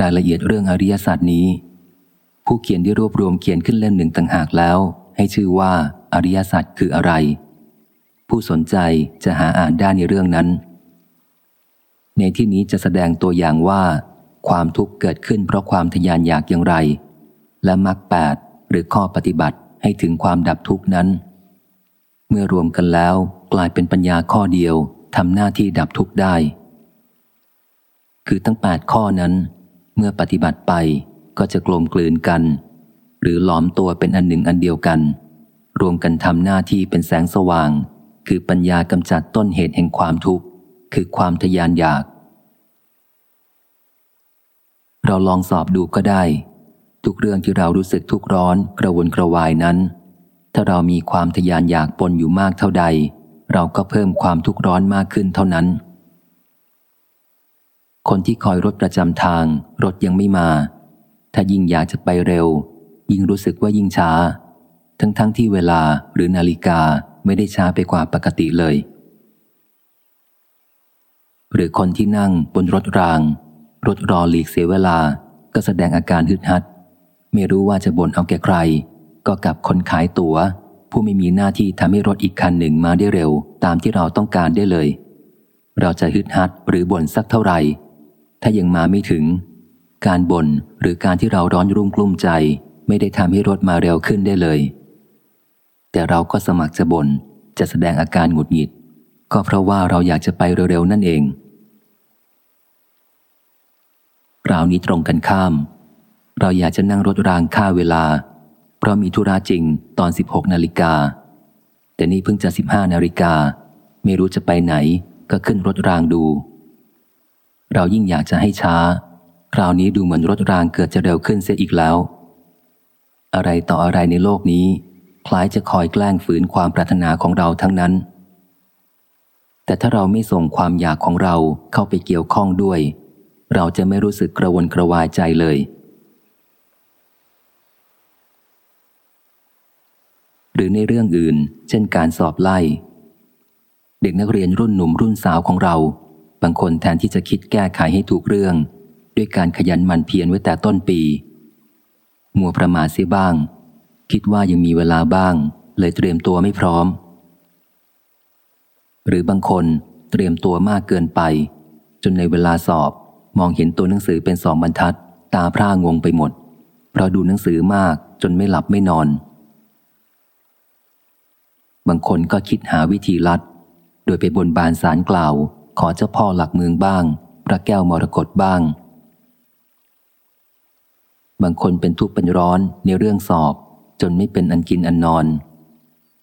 รายละเอียดเรื่องอริยศาสตร์นี้ ผู้เขียนได้รวบรวมเขียนขึ้นเล่มหนึ่งต่างหากแล้ว ให้ชื่อว่าอริยศาสตร์คืออะไร ผู้สนใจจะหาอ่านได้ในเรื่องนั้น ในที่นี้จะแสดงตัวอย่างว่า ความทุกข์เกิดขึ้นเพราะความทยานอยากอย่างไร และมรรคแปดหรือข้อปฏิบัติให้ถึงความดับทุกข์นั้น เมื่อรวมกันแล้วกลายเป็นปัญญาข้อเดียวทำหน้าที่ดับทุกข์ได้ คือทั้งแปดข้อนั้น เมื่อปฏิบัติไปก็จะกลมกลืนกัน หรือหลอมตัวเป็นอันหนึ่งอันเดียวกัน รวมกันทำหน้าที่เป็นแสงสว่าง คือปัญญากำจัดต้นเหตุแห่งความทุกข์ คือความทยานอยาก เราลองสอบดูก็ได้ ทุกเรื่องที่เรารู้สึกทุกร้อนกระวนกระวายนั้น ถ้าเรามีความทยานอยากปนอยู่มากเท่าใด เราก็เพิ่มความทุกข์ร้อนมากขึ้นเท่านั้น คนที่คอยรถประจำทาง รถยังไม่มา ถ้ายิ่งอยากจะไปเร็ว ยิ่งรู้สึกว่ายิ่งช้า ทั้งๆทที่เวลาหรือนาฬิกาไม่ได้ช้าไปกว่าปกติเลย หรือคนที่นั่งบนรถราง รถรอหลีกเสียเวลา ก็แสดงอาการฮึดฮัด ไม่รู้ว่าจะบ่นเอาแก่ใคร ก็กับคนขายตัว๋ว ผู้ไม่มีหน้าที่ทำให้รถอีกคันหนึ่งมาได้เร็ว ตามที่เราต้องการได้เลย เราจะฮึดฮัดหรือบ่นสักเท่าไหร่ ถ้ายังมาไม่ถึง การบ่นหรือการที่เราร้อนรุ่มกลุ้มใจ ไม่ได้ทำให้รถมาเร็วขึ้นได้เลย แต่เราก็สมัครจะบน่นจะแสดงอาการหงุดหงิด ก็เพราะว่าเราอยากจะไปเร็วๆนั่นเองราวนี้ตรงกันข้าม เราอยากจะนั่งรถรางค่าเวลา เพราะมีธุระจริงตอน 16นาฬิกาแต่นี่เพิ่งจะ 15นาฬิกาไม่รู้จะไปไหนก็ขึ้นรถรางดู เรายิ่งอยากจะให้ช้า คราวนี้ดูเหมือนรถรางเกิดจะเร็วขึ้นเสียอีกแล้ว อะไรต่ออะไรในโลกนี้ คล้ายจะคอยแกล้งฝืนความปรารถนาของเราทั้งนั้น แต่ถ้าเราไม่ส่งความอยากของเราเข้าไปเกี่ยวข้องด้วย เราจะไม่รู้สึกกระวนกระวายใจเลย หรือในเรื่องอื่น เช่นการสอบไล่ เด็กนักเรียนรุ่นหนุ่มรุ่นสาวของเรา บางคนแทนที่จะคิดแก้ไขให้ถูกเรื่อง ด้วยการขยันหมั่นเพียรไว้แต่ต้นปี มัวประมาทเสียบ้าง คิดว่ายังมีเวลาบ้าง เลยเตรียมตัวไม่พร้อม หรือบางคนเตรียมตัวมากเกินไป จนในเวลาสอบมองเห็นตัวหนังสือเป็นสองบรรทัด ตาพร่างงไปหมด เพราะดูหนังสือมากจนไม่หลับไม่นอน บางคนก็คิดหาวิธีลัด โดยไปบนบานสารกล่าว ขอเจ้าพ่อหลักเมืองบ้าง พระแก้วมรกตบ้าง บางคนเป็นทุกข์เป็นร้อนในเรื่องสอบ จนไม่เป็นอันกินอันนอน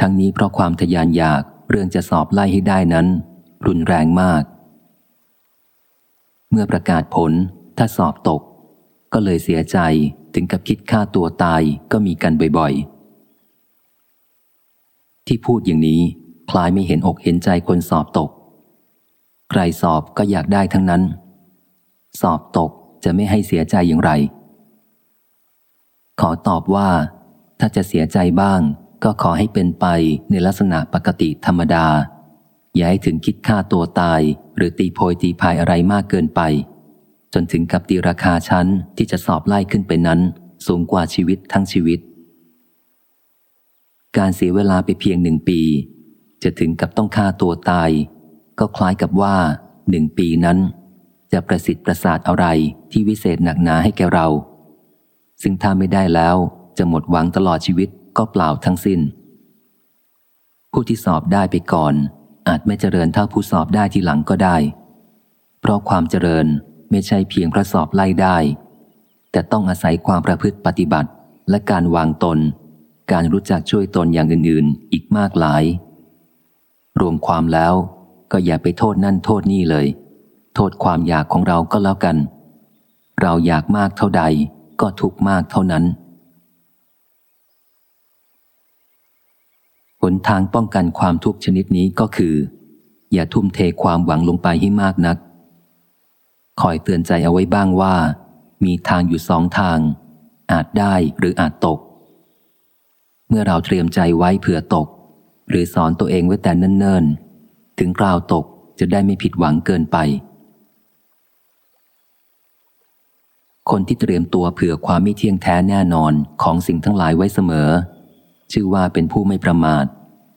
ทั้งนี้เพราะความทยานอยากเรื่องจะสอบไล่ให้ได้นั้น รุนแรงมาก เมื่อประกาศผลถ้าสอบตก ก็เลยเสียใจถึงกับคิดฆ่าตัวตายก็มีกันบ่อยๆ ที่พูดอย่างนี้คล้ายไม่เห็นอกเห็นใจคนสอบตก ใครสอบก็อยากได้ทั้งนั้น สอบตกจะไม่ให้เสียใจอย่างไร ขอตอบว่า ถ้าจะเสียใจบ้าง ก็ขอให้เป็นไปในลักษณะปกติธรรมดา อย่าให้ถึงคิดฆ่าตัวตาย หรือตีโพยตีพายอะไรมากเกินไป จนถึงกับตีราคาชั้นที่จะสอบไล่ขึ้นไปนั้น สูงกว่าชีวิตทั้งชีวิต การเสียเวลาไปเพียงหนึ่งปี จะถึงกับต้องฆ่าตัวตาย ก็คล้ายกับว่าหนึ่งปีนั้น จะประสิทธิ์ประสาทอะไรที่วิเศษหนักหนาให้แกเรา ซึ่งถ้าไม่ได้แล้วจะหมดหวังตลอดชีวิตก็เปล่าทั้งสิน้น ผู้ที่สอบได้ไปก่อน อาจไม่เจริญเท่าผู้สอบได้ทีหลังก็ได้ เพราะความเจริญไม่ใช่เพียงพระสอบไล่ได้ แต่ต้องอาศัยความประพฤติปฏิบัติและการวางตน การรู้จักช่วยตนอย่างอื่นๆ อีกมากหลาย รวมความแล้ว ก็อย่าไปโทษนั่นโทษนี่เลย โทษความอยากของเราก็แล้วกัน เราอยากมากเท่าใดก็ทุกมากเท่านั้นหนทางป้องกันความทุกข์ชนิดนี้ก็คือ อย่าทุ่มเทความหวังลงไปให้มากนักคอยเตือนใจเอาไว้บ้างว่า มีทางอยู่สองทาง อาจได้หรืออาจตก เมื่อเราเตรียมใจไว้เผื่อตก หรือสอนตัวเองไว้แต่เนิ่นๆ ถึงกล่าวตกจะได้ไม่ผิดหวังเกินไป คนที่เตรียมตัวเผื่อความไม่เที่ยงแท้แน่นอนของสิ่งทั้งหลายไว้เสมอ ชื่อว่าเป็นผู้ไม่ประมาท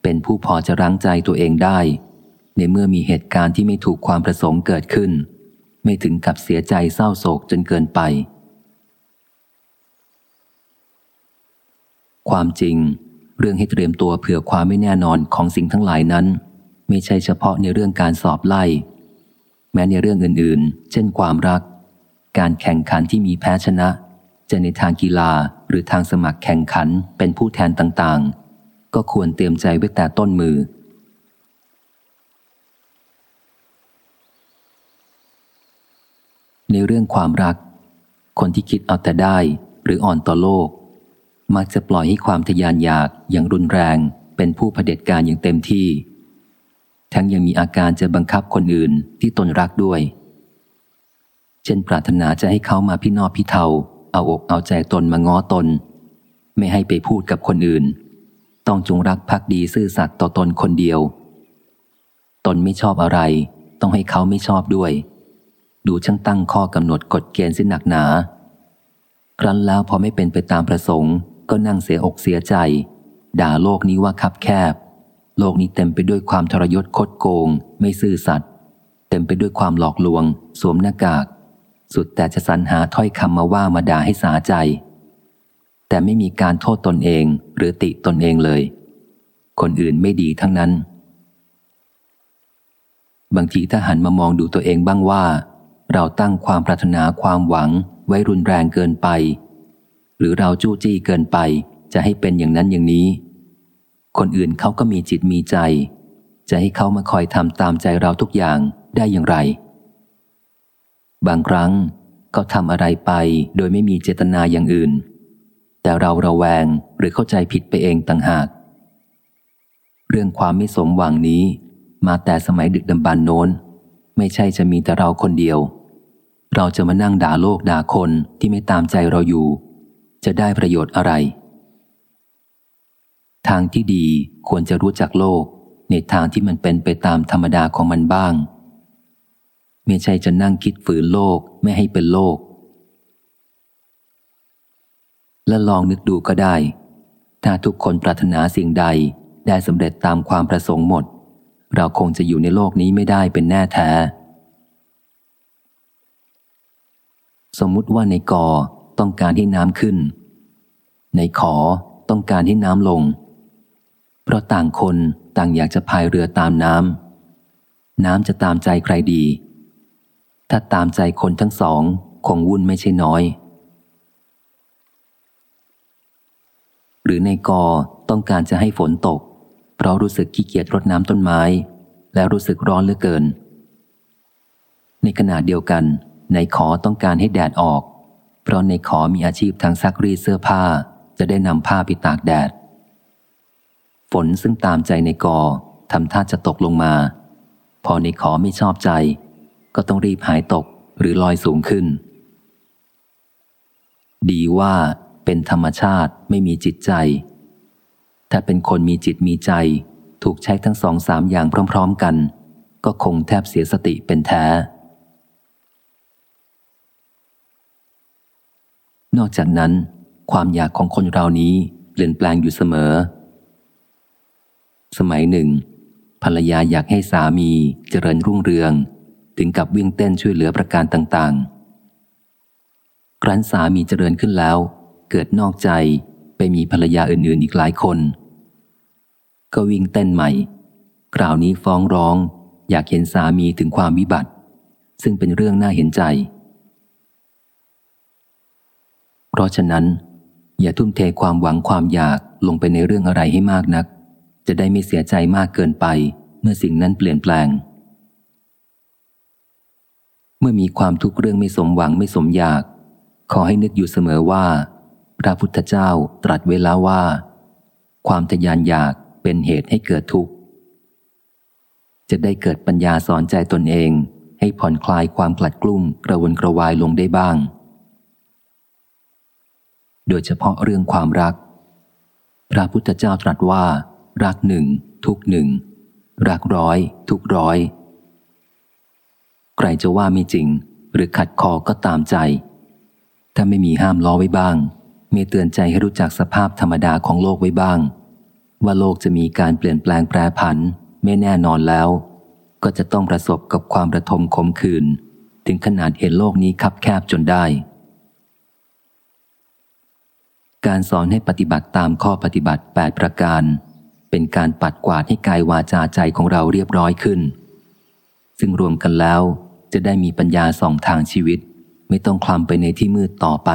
เป็นผู้พอจะรั้งใจตัวเองได้ ในเมื่อมีเหตุการณ์ที่ไม่ถูกความประสงค์เกิดขึ้น ไม่ถึงกับเสียใจเศร้าโศกจนเกินไป ความจริง เรื่องให้เตรียมตัวเผื่อความไม่แน่นอนของสิ่งทั้งหลายนั้น ไม่ใช่เฉพาะในเรื่องการสอบไล่ แม้ในเรื่องอื่นๆ เช่นความรัก การแข่งขันที่มีแพ้ชนะ จะในทางกีฬาหรือทางสมัครแข่งขันเป็นผู้แทนต่างๆ ก็ควรเตรียมใจไว้แต่ต้นมือ ในเรื่องความรัก คนที่คิดเอาแต่ได้หรืออ่อนต่อโลก มักจะปล่อยให้ความทยานอยากอย่างรุนแรง เป็นผู้เผด็จการอย่างเต็มที่ ทั้งยังมีอาการจะบังคับคนอื่นที่ตนรักด้วย เช่นปรารถนาจะให้เขามาพี่นอพี่เทาเอาอกเอาใจตนมาง้อตน ไม่ให้ไปพูดกับคนอื่น ต้องจงรักภักดีซื่อสัตย์ต่อตนคนเดียว ตนไม่ชอบอะไร ต้องให้เขาไม่ชอบด้วย ดูช่างตั้งข้อกำหนดกฎเกณฑ์สิ้นหนักหนา ครั้นแล้วพอไม่เป็นไปตามประสงค์ ก็นั่งเสียอกเสียใจ ด่าโลกนี้ว่าคับแคบ โลกนี้เต็มไปด้วยความทรยศคดโกง ไม่ซื่อสัตย์เต็มไปด้วยความหลอกลวง สวมหน้ากาก สุดแต่จะสรรหาถ้อยคำมาว่ามาด่าให้สาใจ แต่ไม่มีการโทษตนเองหรือติตนเองเลย คนอื่นไม่ดีทั้งนั้น บางทีถ้าหันมามองดูตัวเองบ้างว่า เราตั้งความปรารถนาความหวังไว้รุนแรงเกินไป หรือเราจู้จี้เกินไปจะให้เป็นอย่างนั้นอย่างนี้ คนอื่นเขาก็มีจิตมีใจ จะให้เขามาคอยทำตามใจเราทุกอย่างได้อย่างไร บางครั้งก็ทำอะไรไปโดยไม่มีเจตนาอย่างอื่น แต่เราระแวงหรือเข้าใจผิดไปเองต่างหาก เรื่องความไม่สมหวังนี้ มาแต่สมัยดึกดำบรรโน้น ไม่ใช่จะมีแต่เราคนเดียว เราจะมานั่งด่าโลกด่าคนที่ไม่ตามใจเราอยู่ จะได้ประโยชน์อะไร ทางที่ดีควรจะรู้จักโลก ในทางที่มันเป็นไปตามธรรมดาของมันบ้าง ไม่ใช่จะนั่งคิดฝืนโลกไม่ให้เป็นโลก และลองนึกดูก็ได้ ถ้าทุกคนปรารถนาสิ่งใดได้สำเร็จตามความประสงค์หมด เราคงจะอยู่ในโลกนี้ไม่ได้เป็นแน่แท้ สมมุติว่าในกอต้องการให้น้ำขึ้น ในขอต้องการให้น้ำลง เพราะต่างคนต่างอยากจะพายเรือตามน้ำน้ำจะตามใจใครดี ถ้าตามใจคนทั้งสองคงวุ่นไม่ใช่น้อย หรือในกอต้องการจะให้ฝนตก เพราะรู้สึกขี้เกียจรดน้ำต้นไม้ และรู้สึกร้อนเหลือเกิน ในขณะเดียวกัน ในขอต้องการให้แดดออก เพราะในขอมีอาชีพทางซักรีเสื้อผ้าจะได้นำผ้าไปตากแดด นซึ่งตามใจในกอทำท่าจะตกลงมา พอในขอไม่ชอบใจ ก็ต้องรีบหายตกหรือลอยสูงขึ้น ดีว่าเป็นธรรมชาติไม่มีจิตใจ ถ้าเป็นคนมีจิตมีใจ ถูกใช้ทั้งสองสามอย่างพร้อม ๆ กัน ก็คงแทบเสียสติเป็นแท้ นอกจากนั้น ความอยากของคนเรานี้เปลี่ยนแปลงอยู่เสมอ สมัยหนึ่ง ภรรยาอยากให้สามีเจริญรุ่งเรือง ถึงกับวิ่งเต้นช่วยเหลือประการต่างๆ ครั้นสามีเจริญขึ้นแล้ว เกิดนอกใจไปมีภรรยาอื่นๆอีกหลายคน ก็วิ่งเต้นใหม่กล่าวนี้ฟ้องร้อง อยากเห็นสามีถึงความวิบัติ ซึ่งเป็นเรื่องน่าเห็นใจ เพราะฉะนั้น อย่าทุ่มเทความหวังความอยากลงไปในเรื่องอะไรให้มากนัก จะได้ไม่เสียใจมากเกินไปเมื่อสิ่งนั้นเปลี่ยนแปลง เมื่อมีความทุกข์เรื่องไม่สมหวังไม่สมอยาก ขอให้นึกอยู่เสมอว่า พระพุทธเจ้าตรัสเวลาว่า ความทยานอยากเป็นเหตุให้เกิดทุกข์ จะได้เกิดปัญญาสอนใจตนเอง ให้ผ่อนคลายความกลัดกลุ้มกระวนกระวายลงได้บ้าง โดยเฉพาะเรื่องความรัก พระพุทธเจ้าตรัสว่า รักหนึ่ง ทุกหนึ่ง รักร้อย ทุกร้อย ใครจะว่าไม่จริง หรือขัดคอก็ตามใจ ถ้าไม่มีห้ามล้อไว้บ้าง มีเตือนใจให้รู้จักสภาพธรรมดาของโลกไว้บ้าง ว่าโลกจะมีการเปลี่ยนแปลงแปรผัน ไม่แน่นอนแล้ว ก็จะต้องประสบกับความระทมขมขื่นถึงขนาดเห็นโลกนี้คับแคบจนได้ การสอนให้ปฏิบัติตามข้อปฏิบัติ 8 ประการ เป็นการปัดกวาดให้กายวาจาใจของเราเรียบร้อยขึ้น ซึ่งรวมกันแล้วจะได้มีปัญญาสองทางชีวิต ไม่ต้องคลำไปในที่มืดต่อไป